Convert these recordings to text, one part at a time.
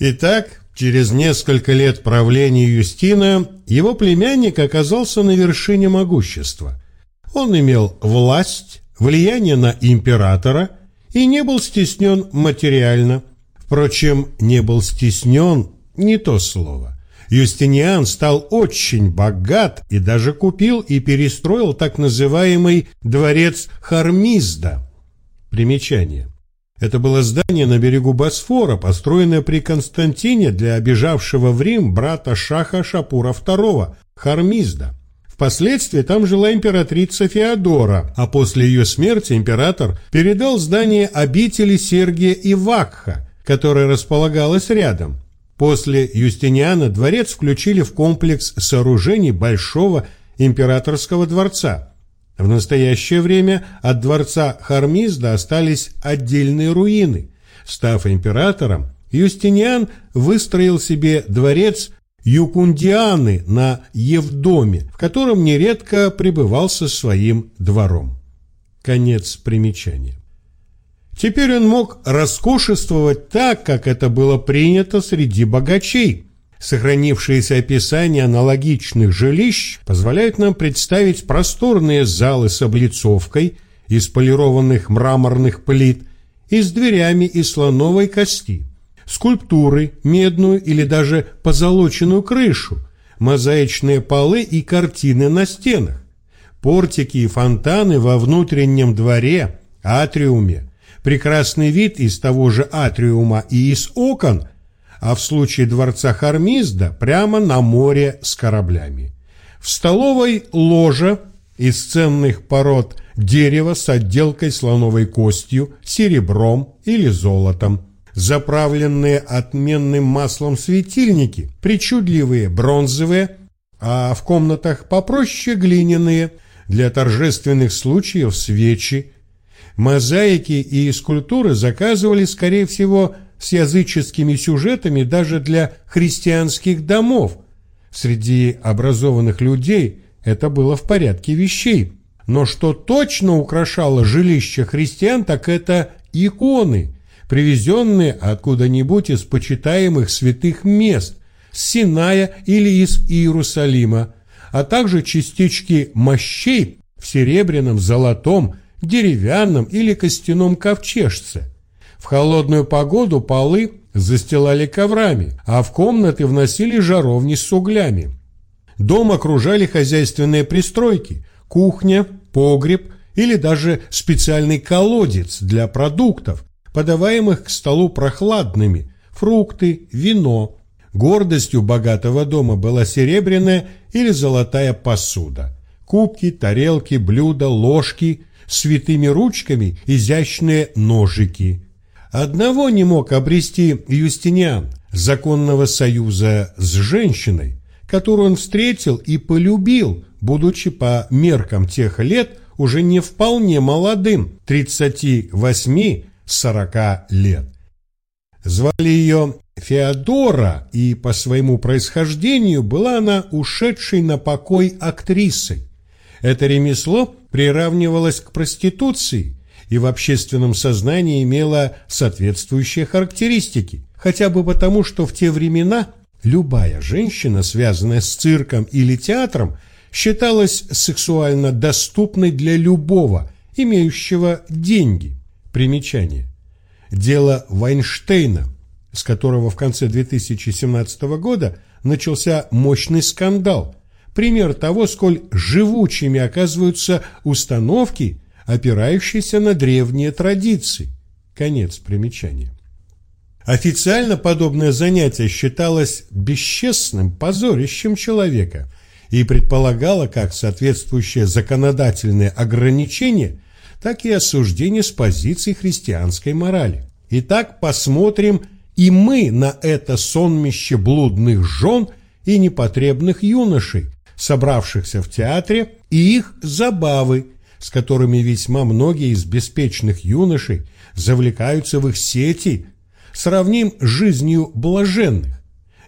Итак, через несколько лет правления Юстина его племянник оказался на вершине могущества. Он имел власть, влияние на императора и не был стеснен материально. Впрочем, не был стеснен не то слово. Юстиниан стал очень богат и даже купил и перестроил так называемый дворец Хармизда. Примечание. Это было здание на берегу Босфора, построенное при Константине для обижавшего в Рим брата Шаха Шапура II, Хармизда. Впоследствии там жила императрица Феодора, а после ее смерти император передал здание обители Сергия и Вакха, которая располагалась рядом. После Юстиниана дворец включили в комплекс сооружений Большого императорского дворца. В настоящее время от дворца Хармизда остались отдельные руины. Став императором, Юстиниан выстроил себе дворец Юкундианы на Евдоме, в котором нередко пребывал со своим двором. Конец примечания. Теперь он мог роскошествовать так, как это было принято среди богачей. Сохранившиеся описания аналогичных жилищ позволяют нам представить просторные залы с облицовкой из полированных мраморных плит и с дверями из слоновой кости, скульптуры, медную или даже позолоченную крышу, мозаичные полы и картины на стенах, портики и фонтаны во внутреннем дворе, атриуме, прекрасный вид из того же атриума и из окон, а в случае дворца Хармизда прямо на море с кораблями. В столовой ложа из ценных пород дерева с отделкой слоновой костью, серебром или золотом, заправленные отменным маслом светильники, причудливые бронзовые, а в комнатах попроще глиняные, для торжественных случаев свечи, Мозаики и скульптуры заказывали, скорее всего, с языческими сюжетами даже для христианских домов. Среди образованных людей это было в порядке вещей. Но что точно украшало жилище христиан, так это иконы, привезенные откуда-нибудь из почитаемых святых мест, с Синая или из Иерусалима, а также частички мощей в серебряном, золотом, деревянном или костяном ковчежце. В холодную погоду полы застилали коврами, а в комнаты вносили жаровни с углями. Дом окружали хозяйственные пристройки, кухня, погреб или даже специальный колодец для продуктов, подаваемых к столу прохладными, фрукты, вино. Гордостью богатого дома была серебряная или золотая посуда. Кубки, тарелки, блюда, ложки святыми ручками изящные ножики. Одного не мог обрести Юстиниан – законного союза с женщиной, которую он встретил и полюбил, будучи по меркам тех лет уже не вполне молодым – 38-40 лет. Звали ее Феодора, и по своему происхождению была она ушедшей на покой актрисой. Это ремесло приравнивалось к проституции и в общественном сознании имело соответствующие характеристики, хотя бы потому, что в те времена любая женщина, связанная с цирком или театром, считалась сексуально доступной для любого, имеющего деньги. Примечание. Дело Вайнштейна, с которого в конце 2017 года начался мощный скандал – пример того, сколь живучими оказываются установки, опирающиеся на древние традиции. Конец примечания. Официально подобное занятие считалось бесчестным позорищем человека и предполагало как соответствующее законодательное ограничение, так и осуждение с позиции христианской морали. Итак, посмотрим и мы на это сонмище блудных жен и непотребных юношей, собравшихся в театре, и их забавы, с которыми весьма многие из беспечных юношей завлекаются в их сети, сравним с жизнью блаженных.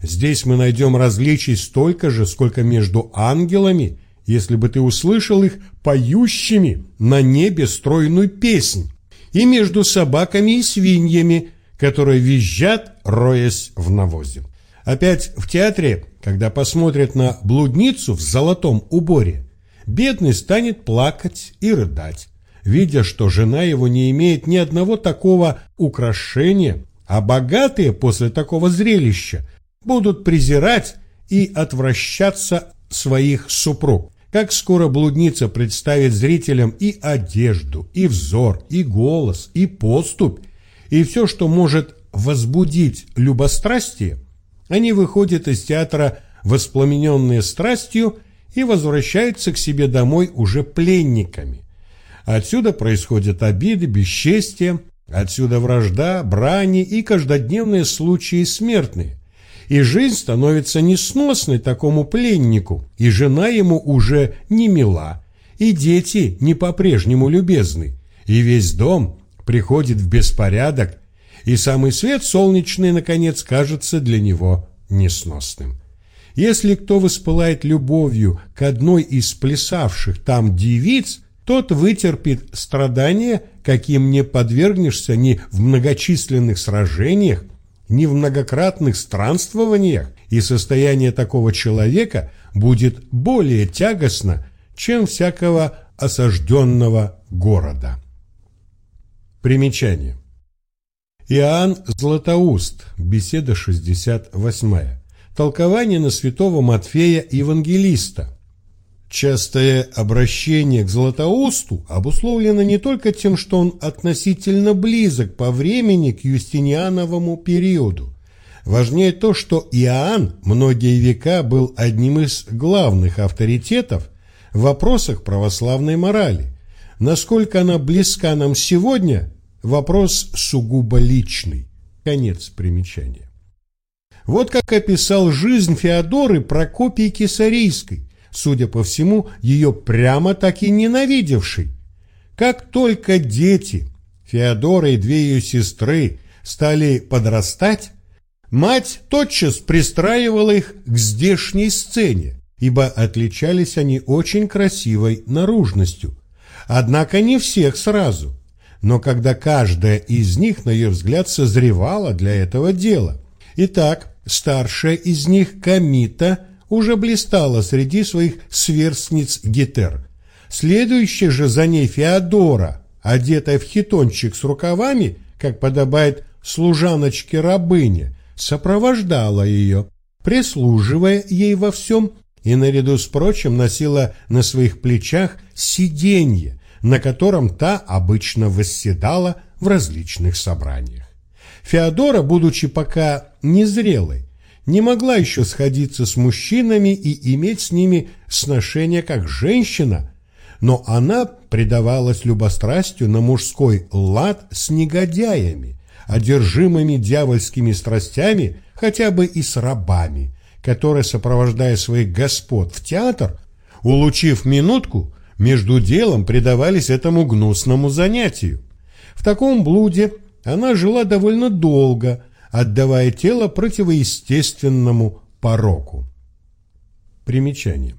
Здесь мы найдем различий столько же, сколько между ангелами, если бы ты услышал их поющими на небе стройную песнь, и между собаками и свиньями, которые визжат, роясь в навозе. Опять в театре, когда посмотрят на блудницу в золотом уборе, бедный станет плакать и рыдать, видя, что жена его не имеет ни одного такого украшения, а богатые после такого зрелища будут презирать и отвращаться своих супруг. Как скоро блудница представит зрителям и одежду, и взор, и голос, и поступь, и все, что может возбудить любострастие, они выходят из театра воспламененные страстью и возвращаются к себе домой уже пленниками. Отсюда происходят обиды, бесчестие, отсюда вражда, брани и каждодневные случаи смертные. И жизнь становится несносной такому пленнику, и жена ему уже не мила, и дети не по-прежнему любезны, и весь дом приходит в беспорядок, и самый свет солнечный, наконец, кажется для него несносным. Если кто воспылает любовью к одной из плясавших там девиц, тот вытерпит страдания, каким не подвергнешься ни в многочисленных сражениях, ни в многократных странствованиях, и состояние такого человека будет более тягостно, чем всякого осажденного города. Примечание. Иоанн Златоуст, беседа 68. Толкование на святого Матфея Евангелиста. Частое обращение к Златоусту обусловлено не только тем, что он относительно близок по времени к Юстиниановому периоду. Важнее то, что Иоанн многие века был одним из главных авторитетов в вопросах православной морали. Насколько она близка нам сегодня, Вопрос сугубо личный. Конец примечания. Вот как описал жизнь Феодоры Прокопий Кесарийской, судя по всему, ее прямо так и ненавидевший. Как только дети, Феодора и две ее сестры, стали подрастать, мать тотчас пристраивала их к здешней сцене, ибо отличались они очень красивой наружностью. Однако не всех сразу – но когда каждая из них, на ее взгляд, созревала для этого дела. Итак, старшая из них, Камита, уже блистала среди своих сверстниц Гетер. Следующая же за ней Феодора, одетая в хитончик с рукавами, как подобает служаночке-рабыне, сопровождала ее, прислуживая ей во всем и наряду с прочим носила на своих плечах сиденье, на котором та обычно восседала в различных собраниях. Феодора, будучи пока незрелой, не могла еще сходиться с мужчинами и иметь с ними сношение как женщина, но она предавалась любострастию на мужской лад с негодяями, одержимыми дьявольскими страстями, хотя бы и с рабами, которые, сопровождая своих господ в театр, улучив минутку, между делом предавались этому гнусному занятию. В таком блуде она жила довольно долго, отдавая тело противоестественному пороку. Примечание.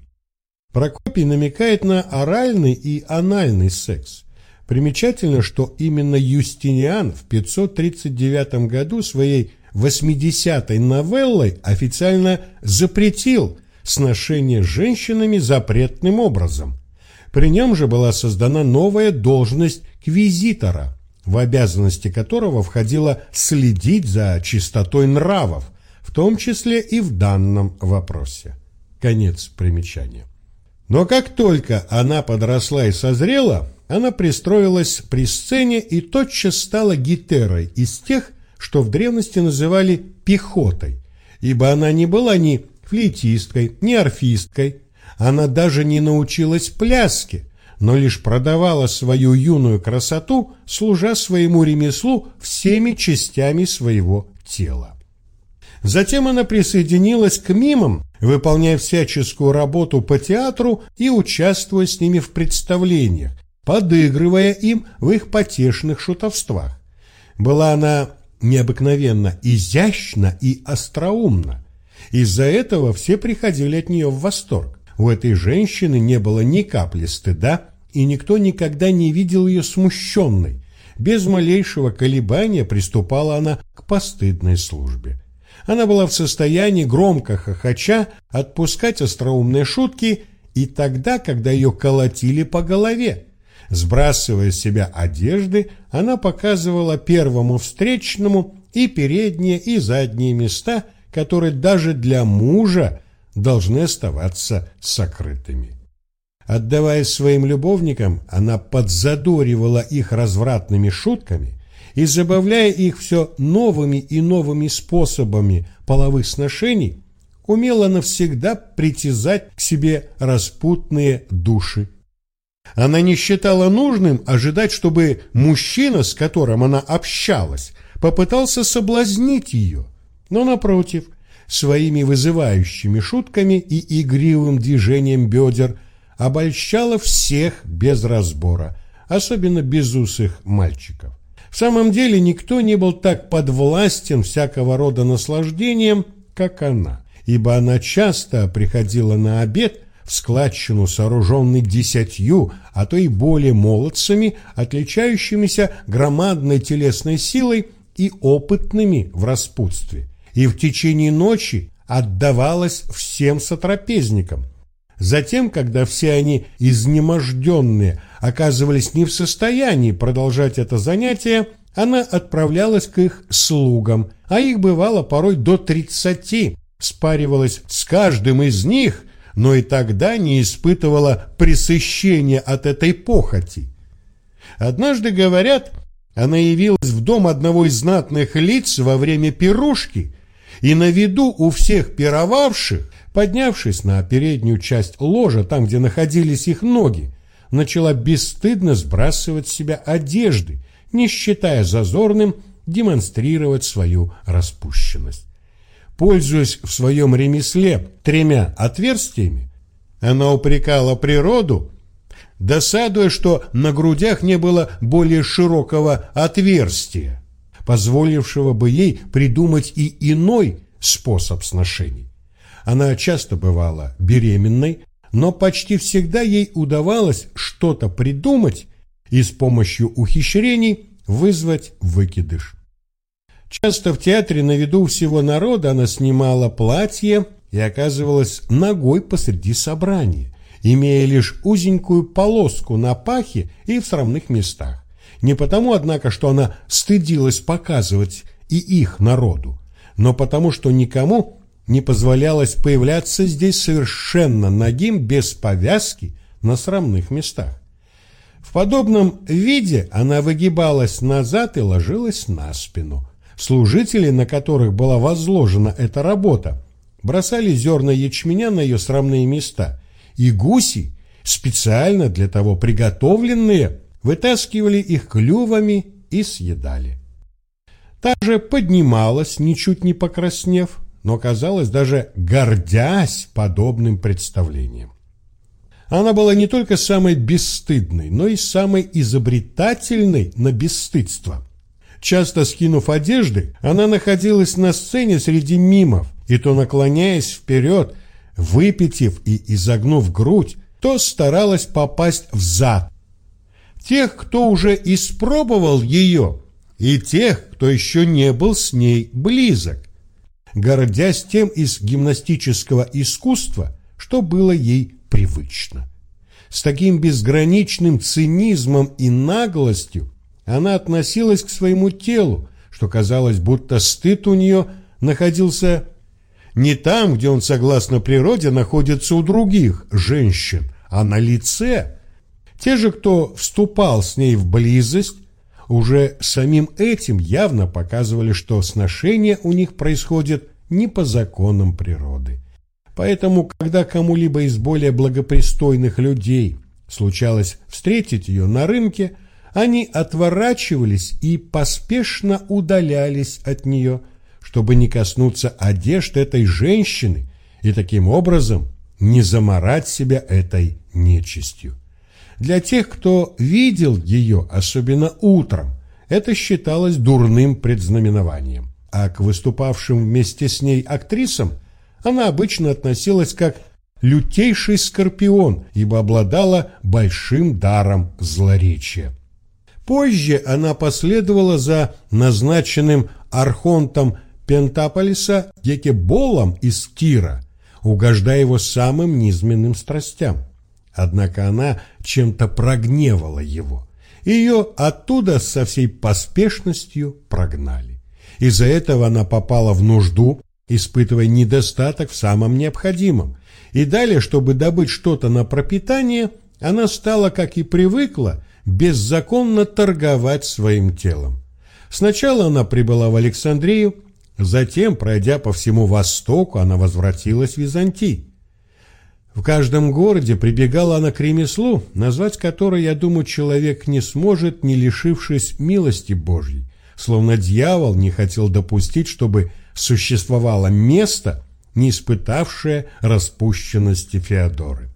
Прокопий намекает на оральный и анальный секс. Примечательно, что именно Юстиниан в 539 году своей 80-й новеллой официально запретил сношение женщинами запретным образом. При нем же была создана новая должность квизитора, в обязанности которого входило следить за чистотой нравов, в том числе и в данном вопросе. Конец примечания. Но как только она подросла и созрела, она пристроилась при сцене и тотчас стала гитерой из тех, что в древности называли пехотой, ибо она не была ни флейтисткой, ни арфисткой, она даже не научилась пляске, но лишь продавала свою юную красоту, служа своему ремеслу всеми частями своего тела. Затем она присоединилась к мимам, выполняя всяческую работу по театру и участвуя с ними в представлениях, подыгрывая им в их потешных шутовствах. Была она необыкновенно изящна и остроумна. Из-за этого все приходили от нее в восторг. У этой женщины не было ни капли стыда, и никто никогда не видел ее смущенной, без малейшего колебания приступала она к постыдной службе. Она была в состоянии громко хохоча отпускать остроумные шутки и тогда, когда ее колотили по голове. Сбрасывая с себя одежды, она показывала первому встречному и передние, и задние места, которые даже для мужа должны оставаться сокрытыми. Отдавая своим любовникам, она подзадоривала их развратными шутками и, забавляя их все новыми и новыми способами половых сношений, умела навсегда притязать к себе распутные души. Она не считала нужным ожидать, чтобы мужчина, с которым она общалась, попытался соблазнить ее, но, напротив, своими вызывающими шутками и игривым движением бедер обольщала всех без разбора, особенно безусых мальчиков. В самом деле никто не был так подвластен всякого рода наслаждением, как она, ибо она часто приходила на обед в складчину, сооруженный десятью, а то и более молодцами, отличающимися громадной телесной силой и опытными в распутстве, и в течение ночи отдавалась всем сотрапезникам. Затем, когда все они, изнеможденные, оказывались не в состоянии продолжать это занятие, она отправлялась к их слугам, а их бывало порой до тридцати, спаривалась с каждым из них, но и тогда не испытывала пресыщения от этой похоти. Однажды, говорят, она явилась в дом одного из знатных лиц во время пирушки и на виду у всех пировавших, поднявшись на переднюю часть ложа, там, где находились их ноги, начала бесстыдно сбрасывать с себя одежды, не считая зазорным демонстрировать свою распущенность. Пользуясь в своем ремесле тремя отверстиями, она упрекала природу, досадуя, что на грудях не было более широкого отверстия, позволившего бы ей придумать и иной способ сношений. Она часто бывала беременной, но почти всегда ей удавалось что-то придумать и с помощью ухищрений вызвать выкидыш. Часто в театре на виду всего народа она снимала платье и оказывалась ногой посреди собрания, имея лишь узенькую полоску на пахе и в срамных местах. Не потому, однако, что она стыдилась показывать и их народу, но потому, что никому не позволялось появляться здесь совершенно нагим, без повязки, на срамных местах. В подобном виде она выгибалась назад и ложилась на спину. Служители, на которых была возложена эта работа, бросали зерна ячменя на ее срамные места, и гуси, специально для того приготовленные, вытаскивали их клювами и съедали. Та же поднималась, ничуть не покраснев, но, казалось, даже гордясь подобным представлением. Она была не только самой бесстыдной, но и самой изобретательной на бесстыдство. Часто скинув одежды, она находилась на сцене среди мимов, и то наклоняясь вперед, выпитив и изогнув грудь, то старалась попасть в зад. Тех, кто уже испробовал ее, и тех, кто еще не был с ней близок гордясь тем из гимнастического искусства, что было ей привычно. С таким безграничным цинизмом и наглостью она относилась к своему телу, что казалось, будто стыд у нее находился не там, где он, согласно природе, находится у других женщин, а на лице. Те же, кто вступал с ней в близость, уже самим этим явно показывали, что сношение у них происходит не по законам природы. Поэтому, когда кому-либо из более благопристойных людей случалось встретить ее на рынке, они отворачивались и поспешно удалялись от нее, чтобы не коснуться одежд этой женщины и таким образом не заморать себя этой нечистью. Для тех, кто видел ее, особенно утром, это считалось дурным предзнаменованием, а к выступавшим вместе с ней актрисам она обычно относилась как лютейший скорпион, ибо обладала большим даром злоречия. Позже она последовала за назначенным архонтом Пентаполиса Гекеболом из Тира, угождая его самым низменным страстям. Однако она чем-то прогневала его. Ее оттуда со всей поспешностью прогнали. Из-за этого она попала в нужду, испытывая недостаток в самом необходимом. И далее, чтобы добыть что-то на пропитание, она стала, как и привыкла, беззаконно торговать своим телом. Сначала она прибыла в Александрию, затем, пройдя по всему Востоку, она возвратилась в Византий. В каждом городе прибегала она к ремеслу, назвать которое, я думаю, человек не сможет, не лишившись милости Божьей, словно дьявол не хотел допустить, чтобы существовало место, не испытавшее распущенности Феодоры.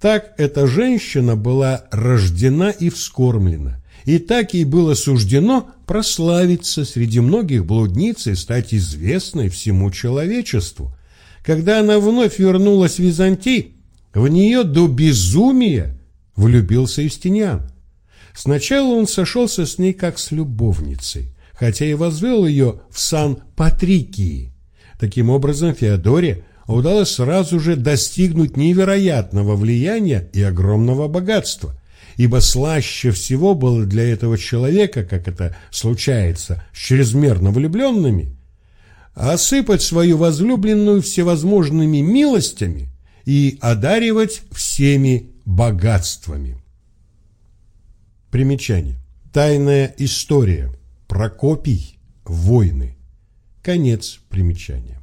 Так эта женщина была рождена и вскормлена, и так ей было суждено прославиться среди многих блудниц и стать известной всему человечеству. Когда она вновь вернулась в Византий, в нее до безумия влюбился Юстиниан. Сначала он сошелся с ней как с любовницей, хотя и возвел ее в сан Патрикии. Таким образом, Феодоре удалось сразу же достигнуть невероятного влияния и огромного богатства, ибо слаще всего было для этого человека, как это случается с чрезмерно влюбленными, осыпать свою возлюбленную всевозможными милостями и одаривать всеми богатствами. Примечание. Тайная история. Прокопий. Войны. Конец примечания.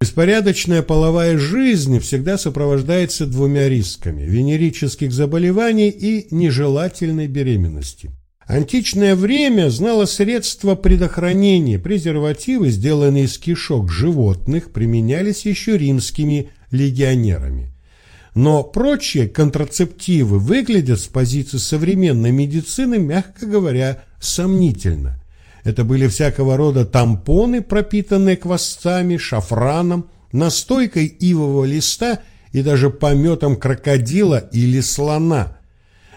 Беспорядочная половая жизнь всегда сопровождается двумя рисками – венерических заболеваний и нежелательной беременности. Античное время знало средства предохранения, презервативы, сделанные из кишок животных, применялись еще римскими легионерами. Но прочие контрацептивы выглядят с позиции современной медицины, мягко говоря, сомнительно. Это были всякого рода тампоны, пропитанные квасцами, шафраном, настойкой ивового листа и даже пометом крокодила или слона.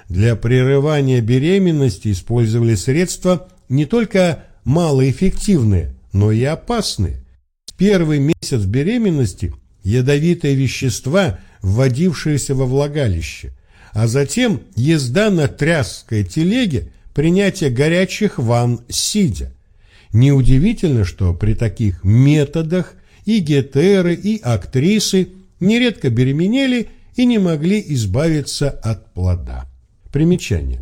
Для прерывания беременности использовали средства не только малоэффективные, но и опасные. В первый месяц беременности ядовитые вещества, вводившиеся во влагалище, а затем езда на тряской телеге принятие горячих ванн сидя. Неудивительно, что при таких методах и гетеры, и актрисы нередко беременели и не могли избавиться от плода. Примечание.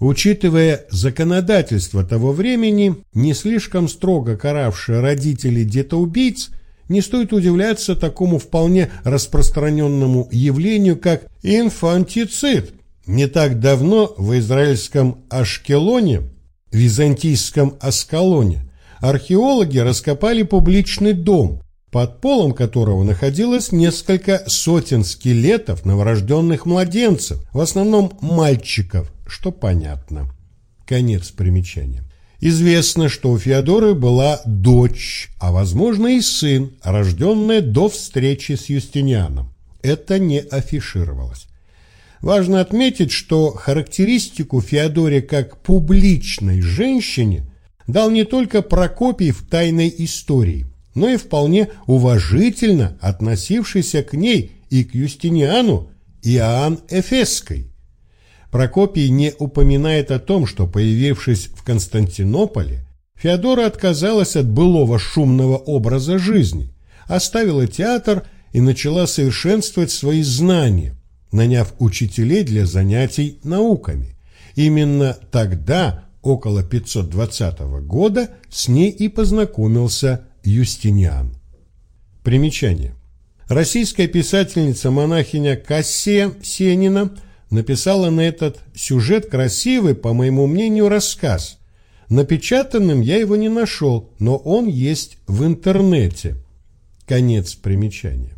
Учитывая законодательство того времени, не слишком строго каравшее родителей детоубийц, не стоит удивляться такому вполне распространенному явлению, как инфантицид, не так давно в израильском Ашкелоне, византийском Аскалоне, археологи раскопали публичный дом, под полом которого находилось несколько сотен скелетов новорожденных младенцев, в основном мальчиков, что понятно. Конец примечания. Известно, что у Феодоры была дочь, а возможно и сын, рожденная до встречи с Юстинианом. Это не афишировалось. Важно отметить, что характеристику Феодоре как публичной женщине дал не только Прокопий в «Тайной истории», но и вполне уважительно относившийся к ней и к Юстиниану Иоанн Эфесской. Прокопий не упоминает о том, что, появившись в Константинополе, Феодора отказалась от былого шумного образа жизни, оставила театр и начала совершенствовать свои знания, наняв учителей для занятий науками. Именно тогда, около 520 года, с ней и познакомился Юстиниан. Примечание. Российская писательница-монахиня Кассия Сенина написала на этот сюжет красивый, по моему мнению, рассказ. Напечатанным я его не нашел, но он есть в интернете. Конец примечания.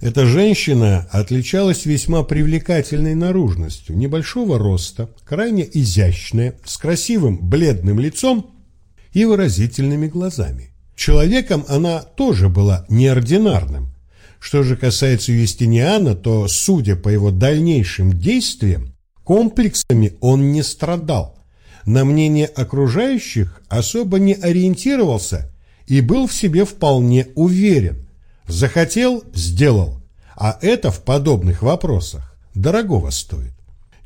Эта женщина отличалась весьма привлекательной наружностью, небольшого роста, крайне изящная, с красивым бледным лицом и выразительными глазами. Человеком она тоже была неординарным. Что же касается Юстиниана, то, судя по его дальнейшим действиям, Комплексами он не страдал. На мнение окружающих особо не ориентировался и был в себе вполне уверен. Захотел – сделал. А это в подобных вопросах дорогого стоит.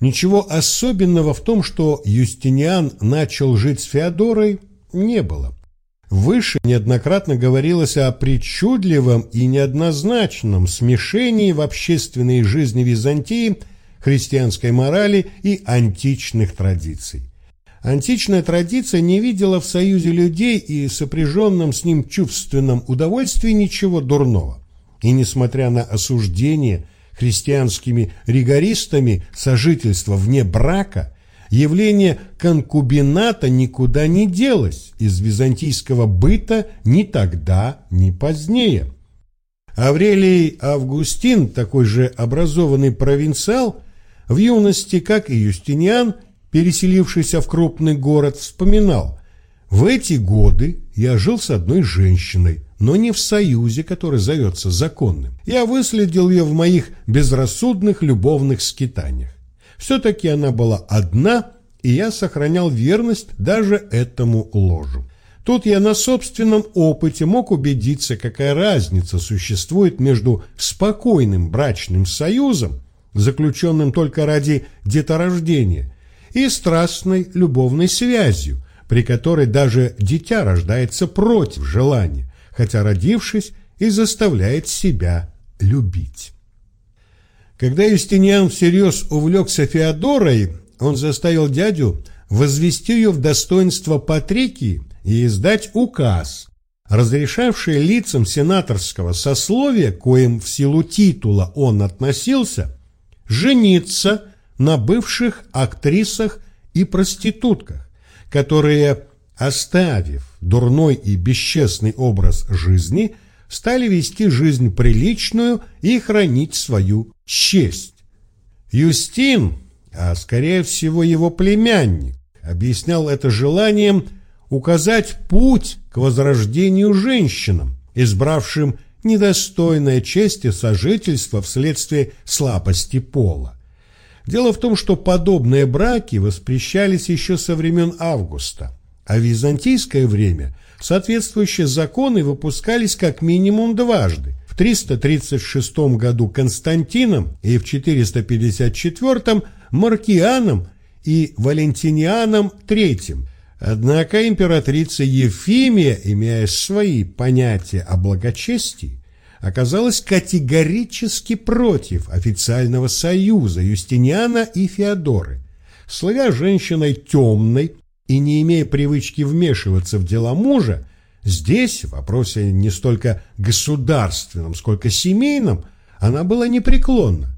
Ничего особенного в том, что Юстиниан начал жить с Феодорой, не было. Выше неоднократно говорилось о причудливом и неоднозначном смешении в общественной жизни Византии христианской морали и античных традиций. Античная традиция не видела в союзе людей и сопряженном с ним чувственном удовольствии ничего дурного. И несмотря на осуждение христианскими ригористами сожительства вне брака, явление конкубината никуда не делось из византийского быта ни тогда, ни позднее. Аврелий Августин, такой же образованный провинциал, в юности, как и Юстиниан, переселившийся в крупный город, вспоминал, «В эти годы я жил с одной женщиной, но не в союзе, который зовется законным. Я выследил ее в моих безрассудных любовных скитаниях. Все-таки она была одна, и я сохранял верность даже этому ложу. Тут я на собственном опыте мог убедиться, какая разница существует между спокойным брачным союзом, заключенным только ради деторождения, и страстной любовной связью, при которой даже дитя рождается против желания хотя родившись и заставляет себя любить. Когда Юстиниан всерьез увлекся Феодорой, он заставил дядю возвести ее в достоинство Патрикии и издать указ, разрешавший лицам сенаторского сословия, коим в силу титула он относился, жениться на бывших актрисах и проститутках, которые оставив дурной и бесчестный образ жизни, стали вести жизнь приличную и хранить свою честь. Юстин, а скорее всего его племянник, объяснял это желанием указать путь к возрождению женщинам, избравшим недостойное чести сожительства вследствие слабости пола. Дело в том, что подобные браки воспрещались еще со времен Августа – а в византийское время соответствующие законы выпускались как минимум дважды. В 336 году Константином и в 454 Маркианом и Валентинианом III. Однако императрица Ефимия, имея свои понятия о благочестии, оказалась категорически против официального союза Юстиниана и Феодоры. Славя женщиной темной, и не имея привычки вмешиваться в дела мужа, здесь, в вопросе не столько государственном, сколько семейном, она была непреклонна.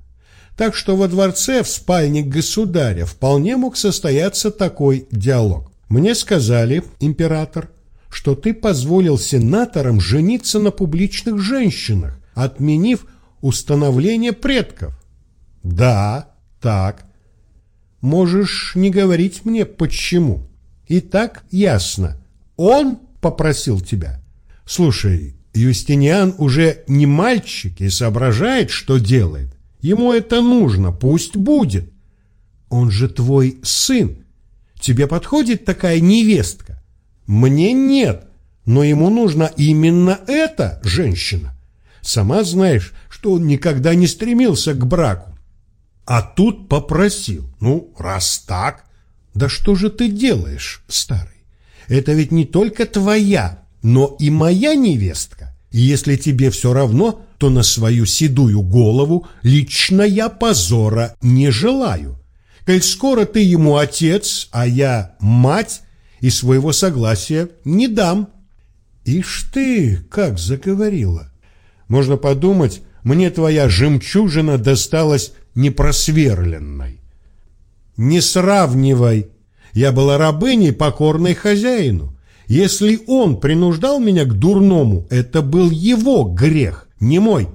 Так что во дворце в спальне государя вполне мог состояться такой диалог. Мне сказали, император, что ты позволил сенаторам жениться на публичных женщинах, отменив установление предков. Да, так. Можешь не говорить мне, почему. И так ясно. Он попросил тебя. Слушай, Юстиниан уже не мальчик и соображает, что делает. Ему это нужно, пусть будет. Он же твой сын. Тебе подходит такая невестка? Мне нет, но ему нужна именно эта женщина. Сама знаешь, что он никогда не стремился к браку. А тут попросил. Ну, раз так, да что же ты делаешь, старый? Это ведь не только твоя, но и моя невестка. И если тебе все равно, то на свою седую голову лично я позора не желаю. Коль скоро ты ему отец, а я мать, и своего согласия не дам. Ишь ты, как заговорила. Можно подумать, мне твоя жемчужина досталась непросверленной. Не сравнивай. Я была рабыней, покорной хозяину. Если он принуждал меня к дурному, это был его грех, не мой.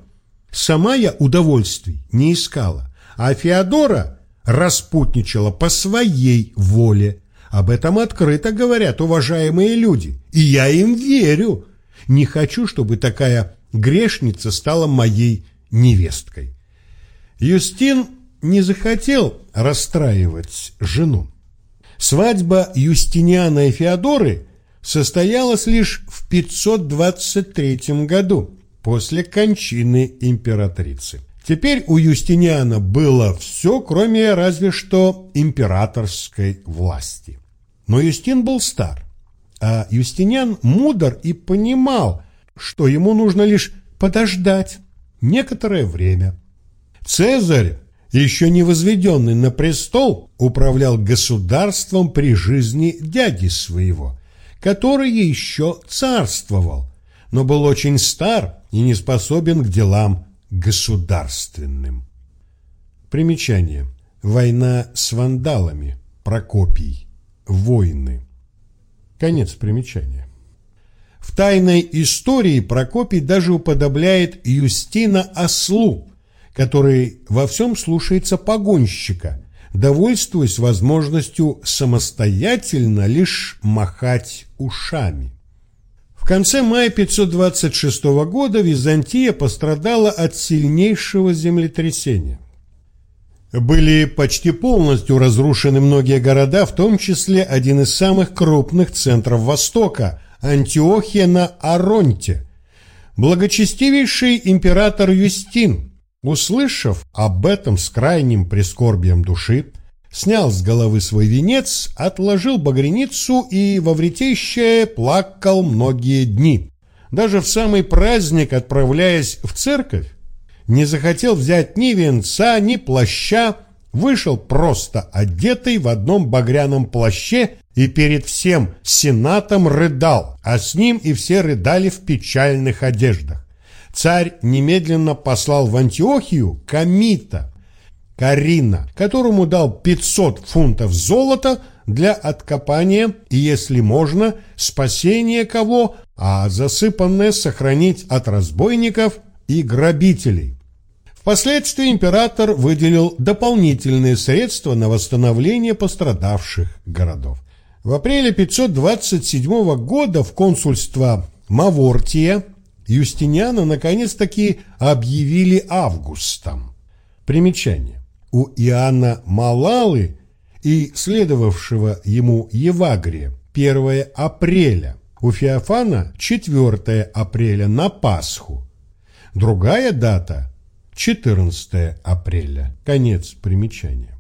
Сама я удовольствий не искала, а Феодора распутничала по своей воле. Об этом открыто говорят уважаемые люди, и я им верю. Не хочу, чтобы такая грешница стала моей невесткой. Юстин не захотел расстраивать жену. Свадьба Юстиниана и Феодоры состоялась лишь в 523 году, после кончины императрицы. Теперь у Юстиниана было все, кроме разве что императорской власти. Но Юстин был стар, а Юстиниан мудр и понимал, что ему нужно лишь подождать некоторое время. Цезарь, еще не возведенный на престол, управлял государством при жизни дяди своего, который еще царствовал, но был очень стар и не способен к делам государственным. Примечание. Война с вандалами. Прокопий. Войны. Конец примечания. В тайной истории Прокопий даже уподобляет Юстина ослу, который во всем слушается погонщика, довольствуясь возможностью самостоятельно лишь махать ушами конце мая 526 года Византия пострадала от сильнейшего землетрясения. Были почти полностью разрушены многие города, в том числе один из самых крупных центров Востока – Антиохия на Аронте. Благочестивейший император Юстин, услышав об этом с крайним прискорбием души, снял с головы свой венец, отложил багряницу и во вретеще плакал многие дни. Даже в самый праздник, отправляясь в церковь, не захотел взять ни венца, ни плаща, вышел просто одетый в одном багряном плаще и перед всем сенатом рыдал, а с ним и все рыдали в печальных одеждах. Царь немедленно послал в Антиохию Камита, Карина, которому дал 500 фунтов золота для откопания и, если можно, спасения кого, а засыпанное сохранить от разбойников и грабителей. Впоследствии император выделил дополнительные средства на восстановление пострадавших городов. В апреле 527 года в консульство Мавортия Юстиниана наконец-таки объявили августом. Примечание у Иоанна Малалы и следовавшего ему Евагрия 1 апреля, у Феофана 4 апреля на Пасху. Другая дата – 14 апреля. Конец примечания.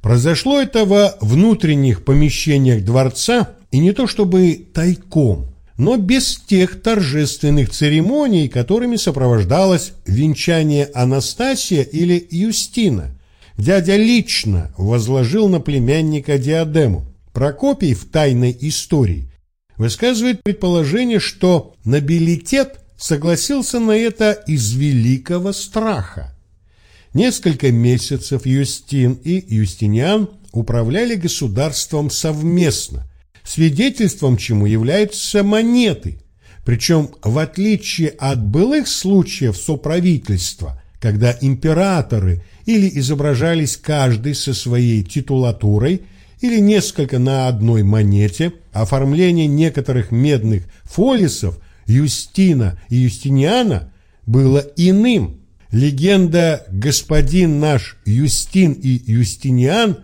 Произошло это во внутренних помещениях дворца и не то чтобы тайком, но без тех торжественных церемоний, которыми сопровождалось венчание Анастасия или Юстина, Дядя лично возложил на племянника диадему. Прокопий в тайной истории высказывает предположение, что нобилитет согласился на это из великого страха. Несколько месяцев Юстин и Юстиниан управляли государством совместно, свидетельством чему являются монеты. Причем, в отличие от былых случаев соправительства, когда императоры или изображались каждый со своей титулатурой или несколько на одной монете, оформление некоторых медных фолисов Юстина и Юстиниана было иным. Легенда «Господин наш Юстин и Юстиниан»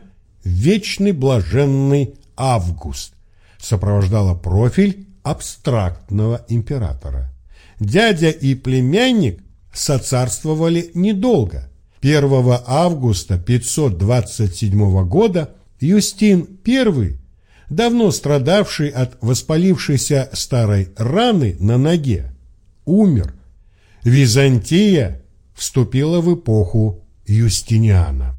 «Вечный блаженный Август» сопровождала профиль абстрактного императора. Дядя и племянник соцарствовали недолго. 1 августа 527 года Юстин I, давно страдавший от воспалившейся старой раны на ноге, умер. Византия вступила в эпоху Юстиниана.